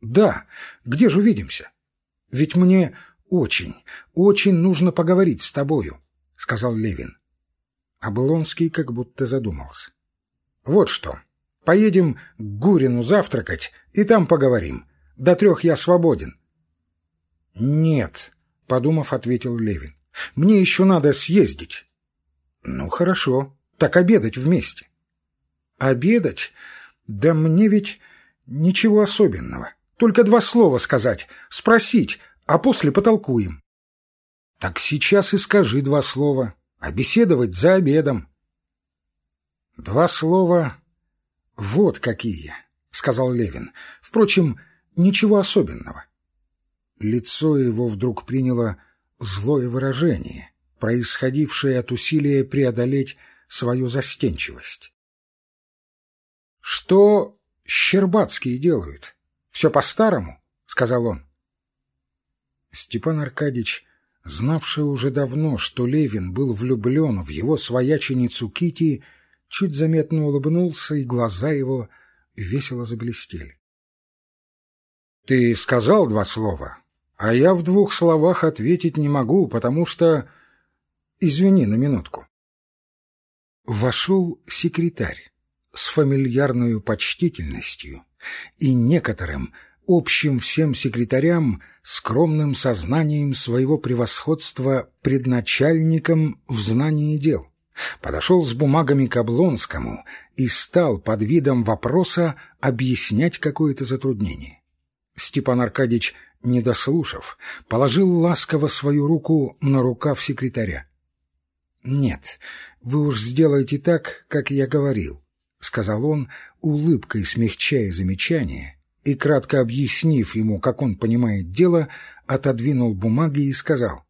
Да, где же увидимся? Ведь мне очень, очень нужно поговорить с тобою, — сказал Левин. Облонский как будто задумался. Вот что, поедем к Гурину завтракать, и там поговорим. До трех я свободен. Нет, — подумав, ответил Левин. Мне еще надо съездить. Ну, хорошо, так обедать вместе. Обедать? Да мне ведь ничего особенного. Только два слова сказать, спросить, а после потолкуем. Так сейчас и скажи два слова, а беседовать за обедом. Два слова вот какие, сказал Левин. Впрочем, ничего особенного. Лицо его вдруг приняло злое выражение, происходившее от усилия преодолеть свою застенчивость. «Что Щербацкие делают? Все по-старому?» — сказал он. Степан Аркадьич, знавший уже давно, что Левин был влюблен в его свояченицу Кити, чуть заметно улыбнулся, и глаза его весело заблестели. — Ты сказал два слова, а я в двух словах ответить не могу, потому что... Извини на минутку. Вошел секретарь с фамильярной почтительностью и некоторым общим всем секретарям скромным сознанием своего превосходства предначальником в знании дел. Подошел с бумагами к Облонскому и стал под видом вопроса объяснять какое-то затруднение. Степан Аркадьич не дослушав, положил ласково свою руку на рукав секретаря. «Нет, вы уж сделайте так, как я говорил», — сказал он, улыбкой смягчая замечание, и, кратко объяснив ему, как он понимает дело, отодвинул бумаги и сказал.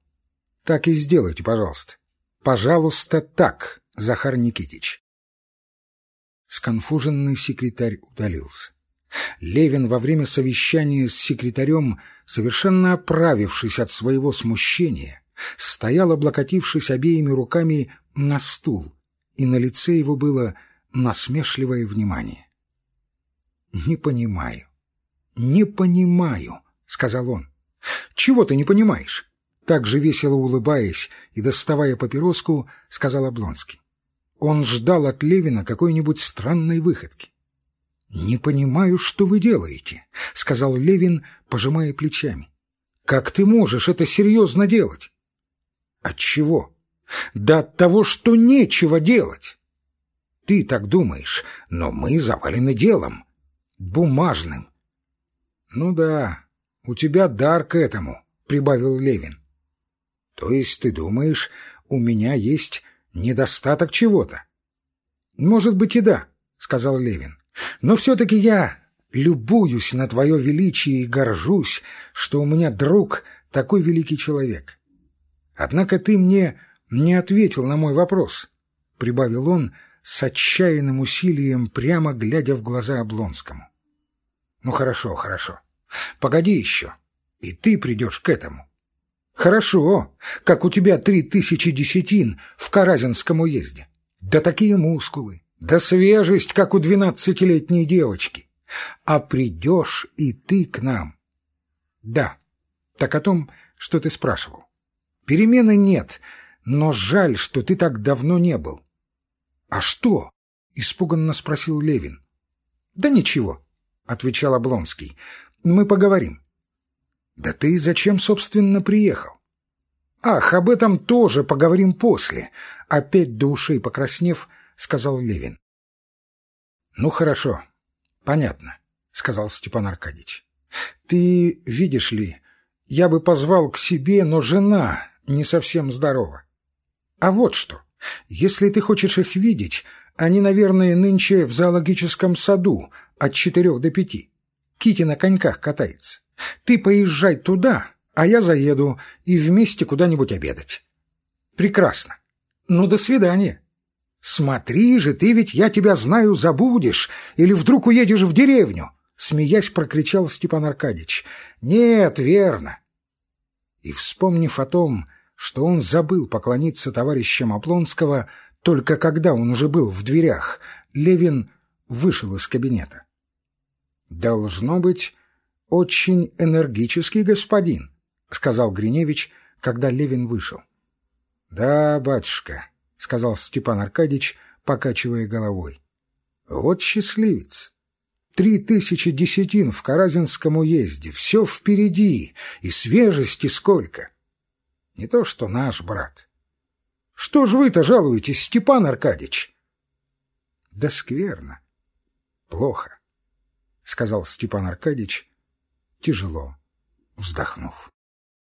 «Так и сделайте, пожалуйста. Пожалуйста, так, Захар Никитич». Сконфуженный секретарь удалился. Левин во время совещания с секретарем, совершенно оправившись от своего смущения, стоял, облокотившись обеими руками на стул, и на лице его было насмешливое внимание. «Не понимаю, не понимаю», — сказал он. «Чего ты не понимаешь?» Так же весело улыбаясь и доставая папироску, сказал Облонский. Он ждал от Левина какой-нибудь странной выходки. «Не понимаю, что вы делаете», — сказал Левин, пожимая плечами. «Как ты можешь это серьезно делать?» «От чего?» «Да от того, что нечего делать». «Ты так думаешь, но мы завалены делом. Бумажным». «Ну да, у тебя дар к этому», — прибавил Левин. «То есть ты думаешь, у меня есть недостаток чего-то?» «Может быть и да», — сказал Левин. Но все-таки я любуюсь на твое величие и горжусь, что у меня друг такой великий человек. Однако ты мне не ответил на мой вопрос, — прибавил он с отчаянным усилием, прямо глядя в глаза Облонскому. Ну хорошо, хорошо. Погоди еще, и ты придешь к этому. Хорошо, как у тебя три тысячи десятин в Каразинском уезде. Да такие мускулы, да свежесть, как у двенадцатилетней девочки. А придешь и ты к нам. Да, так о том, что ты спрашивал. Перемены нет, но жаль, что ты так давно не был. А что? Испуганно спросил Левин. Да ничего, отвечал Облонский. Мы поговорим. Да ты зачем, собственно, приехал? Ах, об этом тоже поговорим после. Опять до ушей покраснев, — сказал Левин. — Ну, хорошо, понятно, — сказал Степан Аркадьевич. — Ты, видишь ли, я бы позвал к себе, но жена не совсем здорова. А вот что, если ты хочешь их видеть, они, наверное, нынче в зоологическом саду от четырех до пяти. Кити на коньках катается. Ты поезжай туда, а я заеду и вместе куда-нибудь обедать. Прекрасно. Ну, до свидания. «Смотри же, ты ведь, я тебя знаю, забудешь, или вдруг уедешь в деревню!» Смеясь, прокричал Степан Аркадьевич. «Нет, верно!» И, вспомнив о том, что он забыл поклониться товарищам Оплонского, только когда он уже был в дверях, Левин вышел из кабинета. «Должно быть, очень энергический господин, — сказал Гриневич, когда Левин вышел. — Да, батюшка, — сказал Степан Аркадьевич, покачивая головой. — Вот счастливец. Три тысячи десятин в Каразинском уезде, все впереди, и свежести сколько. Не то что наш брат. Что ж вы-то жалуетесь, Степан Аркадьевич? — Да скверно. Плохо, — сказал Степан Аркадьевич, тяжело вздохнув.